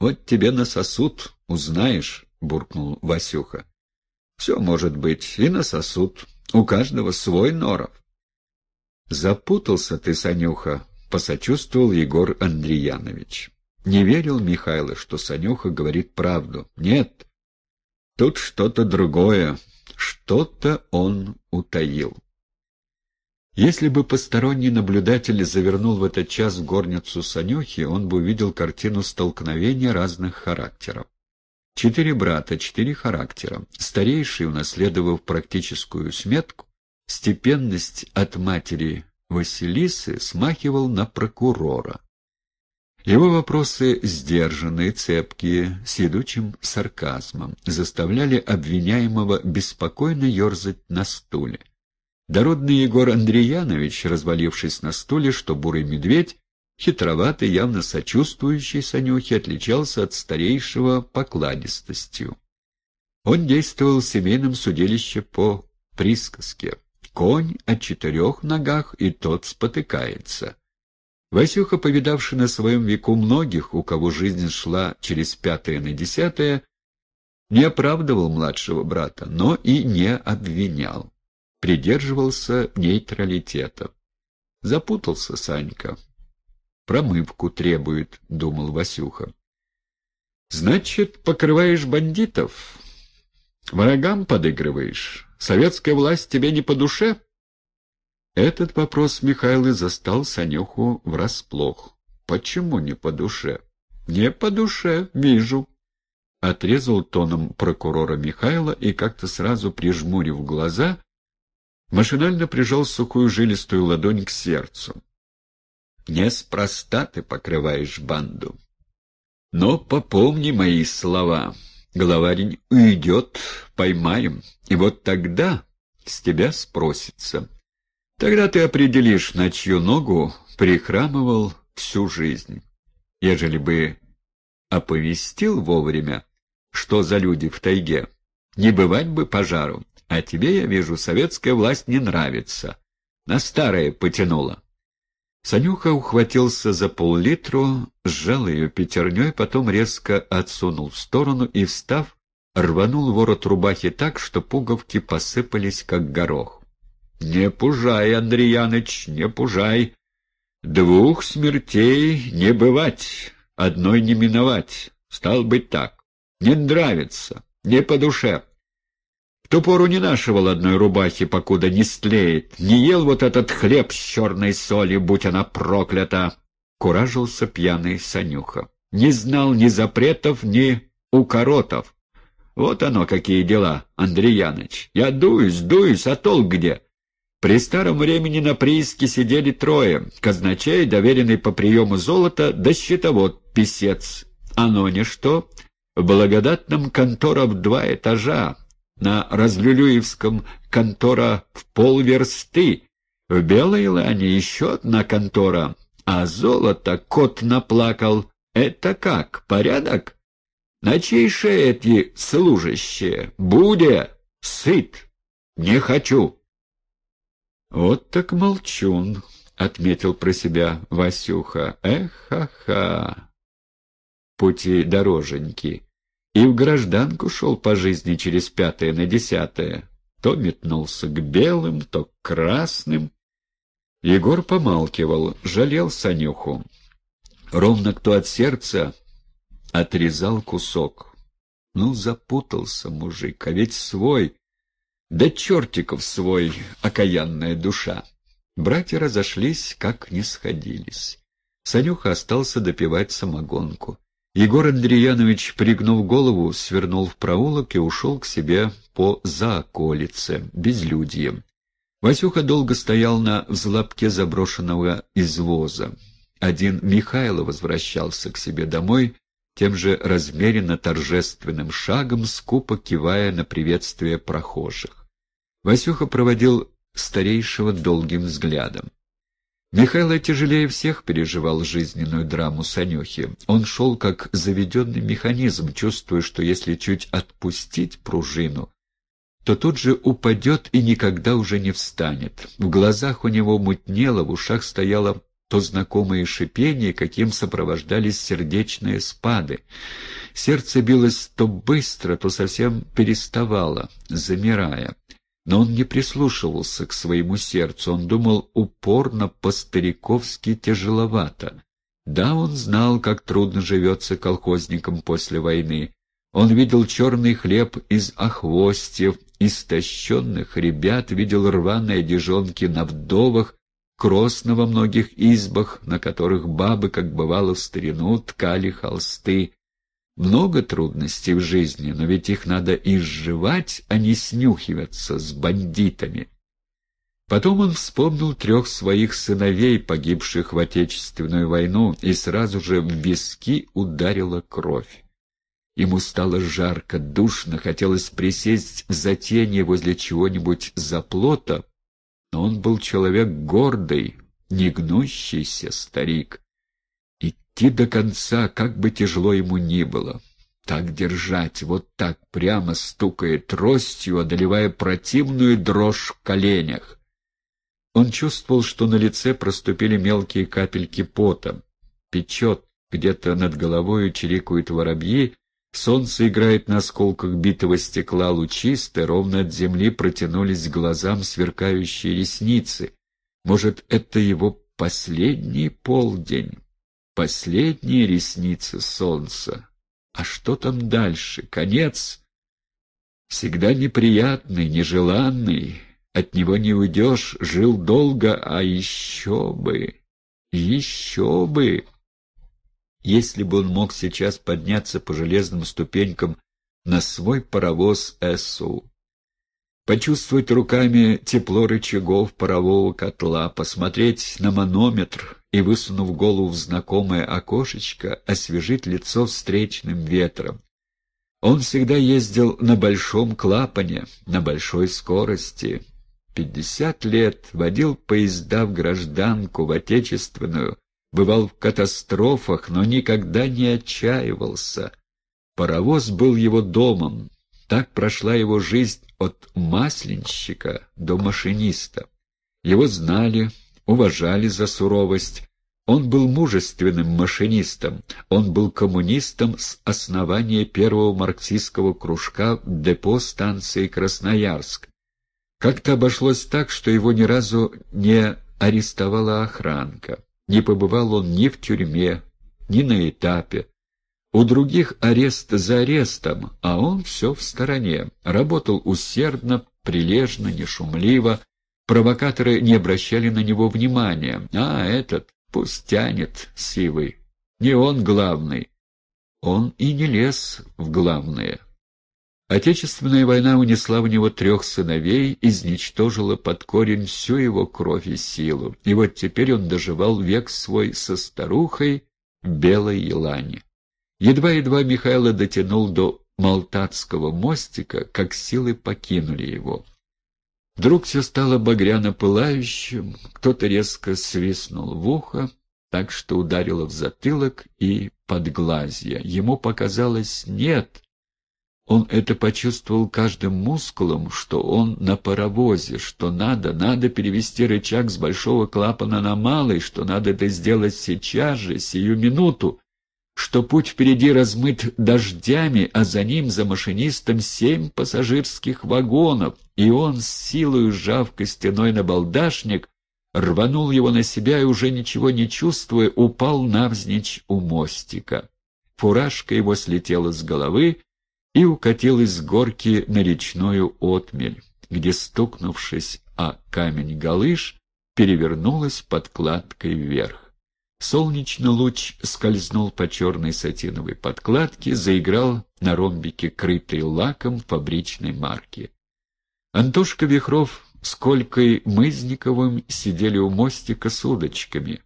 Вот тебе насосут, узнаешь, — буркнул Васюха. — Все может быть, и насосут. У каждого свой норов. — Запутался ты, Санюха, — посочувствовал Егор Андреянович. Не верил Михайло, что Санюха говорит правду. Нет, тут что-то другое, что-то он утаил. Если бы посторонний наблюдатель завернул в этот час в горницу Санюхи, он бы увидел картину столкновения разных характеров. Четыре брата, четыре характера. Старейший, унаследовав практическую сметку, степенность от матери Василисы смахивал на прокурора. Его вопросы сдержанные, цепкие, с едучим сарказмом, заставляли обвиняемого беспокойно ерзать на стуле. Дородный Егор Андреянович, развалившись на стуле, что бурый медведь, хитроватый, явно сочувствующий Санюхе, отличался от старейшего покладистостью. Он действовал в семейном судилище по присказке. Конь о четырех ногах, и тот спотыкается. Васюха, повидавший на своем веку многих, у кого жизнь шла через пятое на десятое, не оправдывал младшего брата, но и не обвинял. Придерживался нейтралитета. Запутался Санька. «Промывку требует», — думал Васюха. «Значит, покрываешь бандитов? Врагам подыгрываешь? Советская власть тебе не по душе?» Этот вопрос Михайлы застал Санюху врасплох. «Почему не по душе?» «Не по душе, вижу», — отрезал тоном прокурора Михайла и, как-то сразу прижмурив глаза, машинально прижал сухую жилистую ладонь к сердцу. «Неспроста ты покрываешь банду. Но попомни мои слова. Главарень уйдет, поймаем, и вот тогда с тебя спросится». Тогда ты определишь, на чью ногу прихрамывал всю жизнь. Ежели бы оповестил вовремя, что за люди в тайге, не бывать бы пожару. А тебе, я вижу, советская власть не нравится. На старое потянула. Санюха ухватился за пол-литру, сжал ее пятерней, потом резко отсунул в сторону и, встав, рванул ворот рубахи так, что пуговки посыпались, как горох. Не пужай, Андреяныч, не пужай. Двух смертей не бывать, одной не миновать. Стал быть так. Не нравится, не по душе. Ту пору не нашивал одной рубахи, покуда не стлеет. Не ел вот этот хлеб с черной солью, будь она проклята. Куражился пьяный Санюха. Не знал ни запретов, ни укоротов. Вот оно, какие дела, Андрей Яныч. Я дуюсь, дуюсь, а толк где? При старом времени на прииске сидели трое — казначей, доверенный по приему золота, да счетовод, писец. Оно не что. В благодатном контора в два этажа, на Разлюлюевском контора в полверсты, в Белой Лане еще одна контора, а золото кот наплакал. Это как, порядок? На чьей шее эти служащие? Буде, сыт, не хочу. «Вот так молчун», — отметил про себя Васюха. «Эх-ха-ха! Пути дороженьки. И в гражданку шел по жизни через пятое на десятое. То метнулся к белым, то к красным». Егор помалкивал, жалел Санюху. Ровно кто от сердца отрезал кусок. Ну, запутался мужик, а ведь свой... Да чертиков свой, окаянная душа! Братья разошлись, как не сходились. Санюха остался допивать самогонку. Егор Андреянович, пригнув голову, свернул в проулок и ушел к себе по заоколице, безлюдьем. Васюха долго стоял на взлобке заброшенного извоза. Один Михайло возвращался к себе домой, тем же размеренно торжественным шагом, скупо кивая на приветствие прохожих. Васюха проводил старейшего долгим взглядом. Михайло тяжелее всех переживал жизненную драму Санюхи. Он шел как заведенный механизм, чувствуя, что если чуть отпустить пружину, то тут же упадет и никогда уже не встанет. В глазах у него мутнело, в ушах стояла то знакомые шипения, каким сопровождались сердечные спады. Сердце билось то быстро, то совсем переставало, замирая. Но он не прислушивался к своему сердцу, он думал упорно, по-стариковски тяжеловато. Да, он знал, как трудно живется колхозникам после войны. Он видел черный хлеб из охвостьев, истощенных ребят, видел рваные одежонки на вдовах, кросно во многих избах, на которых бабы, как бывало в старину, ткали холсты. Много трудностей в жизни, но ведь их надо изживать, а не снюхиваться с бандитами. Потом он вспомнил трех своих сыновей, погибших в Отечественную войну, и сразу же в виски ударила кровь. Ему стало жарко, душно, хотелось присесть в затенье возле чего-нибудь заплота, но он был человек гордый, негнущийся старик. Идти до конца, как бы тяжело ему ни было. Так держать, вот так, прямо стукая тростью, одолевая противную дрожь в коленях. Он чувствовал, что на лице проступили мелкие капельки пота. Печет, где-то над головой чирикают воробьи, Солнце играет на осколках битого стекла лучисто, ровно от земли протянулись глазам сверкающие ресницы. Может, это его последний полдень, последние ресницы солнца. А что там дальше? Конец? Всегда неприятный, нежеланный. От него не уйдешь, жил долго, а еще бы, еще бы... Если бы он мог сейчас подняться по железным ступенькам на свой паровоз СУ, почувствовать руками тепло рычагов парового котла, посмотреть на манометр и, высунув голову в знакомое окошечко, освежить лицо встречным ветром. Он всегда ездил на большом клапане, на большой скорости. Пятьдесят лет водил поезда в гражданку, в отечественную, бывал в катастрофах, но никогда не отчаивался. Паровоз был его домом. Так прошла его жизнь от масленщика до машиниста. Его знали, уважали за суровость. Он был мужественным машинистом, он был коммунистом с основания первого марксистского кружка депо станции Красноярск. Как-то обошлось так, что его ни разу не арестовала охранка. Не побывал он ни в тюрьме, ни на этапе. У других арест за арестом, а он все в стороне. Работал усердно, прилежно, нешумливо. Провокаторы не обращали на него внимания. А этот пусть тянет сивый. Не он главный. Он и не лез в главное. Отечественная война унесла в него трех сыновей, изничтожила под корень всю его кровь и силу, и вот теперь он доживал век свой со старухой в белой елане. Едва-едва Михайло дотянул до Малтатского мостика, как силы покинули его. Вдруг все стало багряно пылающим, кто-то резко свистнул в ухо, так что ударило в затылок и подглазье. Ему показалось «нет», он это почувствовал каждым мускулом, что он на паровозе, что надо, надо перевести рычаг с большого клапана на малый, что надо это сделать сейчас же, сию минуту, что путь впереди размыт дождями, а за ним, за машинистом, семь пассажирских вагонов, и он, с силой сжав костяной набалдашник, рванул его на себя и, уже ничего не чувствуя, упал навзничь у мостика. Фуражка его слетела с головы, и укатилась с горки на речную отмель, где, стукнувшись о камень галыш, перевернулась подкладкой вверх. Солнечный луч скользнул по черной сатиновой подкладке, заиграл на ромбике, крытой лаком фабричной марки. Антошка Вихров с Колькой Мызниковым сидели у мостика с удочками.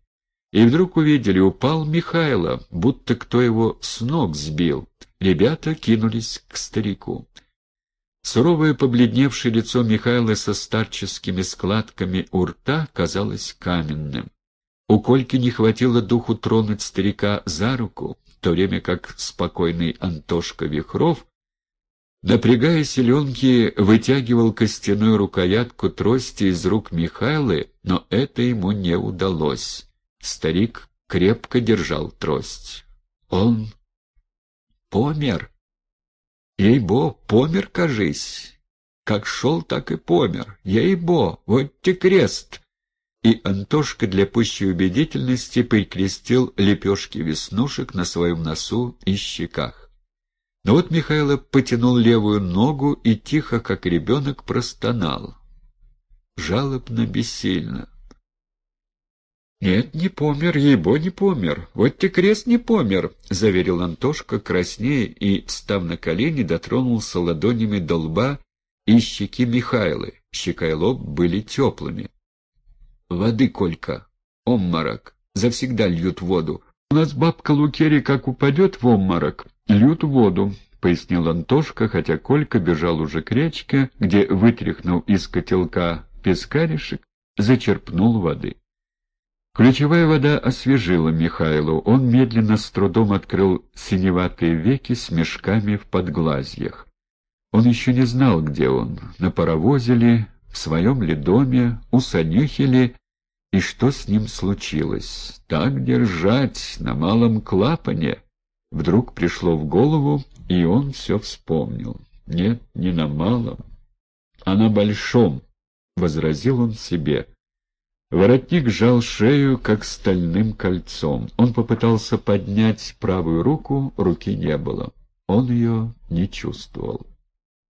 И вдруг увидели, упал Михайло, будто кто его с ног сбил. Ребята кинулись к старику. Суровое побледневшее лицо Михайла со старческими складками у рта казалось каменным. У Кольки не хватило духу тронуть старика за руку, в то время как спокойный Антошка Вихров, напрягая селенки, вытягивал костяную рукоятку трости из рук Михайлы, но это ему не удалось. Старик крепко держал трость. Он помер. Ей-бо, помер, кажись. Как шел, так и помер. Ей-бо, вот те крест. И Антошка для пущей убедительности прикрестил лепешки веснушек на своем носу и щеках. Но вот Михайло потянул левую ногу и тихо, как ребенок, простонал. Жалобно, бессильно. «Нет, не помер, ебо не помер. Вот те крест не помер», — заверил Антошка краснее и, встав на колени, дотронулся ладонями до лба и щеки Михайлы. Щека и лоб были теплыми. «Воды, Колька! Обморок! Завсегда льют воду. У нас бабка Лукерия как упадет в обморок, льют воду», — пояснил Антошка, хотя Колька бежал уже к речке, где, вытряхнул из котелка пескаришек, зачерпнул воды. Ключевая вода освежила Михайлу. Он медленно с трудом открыл синеватые веки с мешками в подглазьях. Он еще не знал, где он, на паровозе ли, в своем ли доме, у Санюхи ли, и что с ним случилось. Так держать на малом клапане. Вдруг пришло в голову, и он все вспомнил. Нет, не на малом, а на большом, — возразил он себе. Воротник сжал шею, как стальным кольцом. Он попытался поднять правую руку, руки не было. Он ее не чувствовал.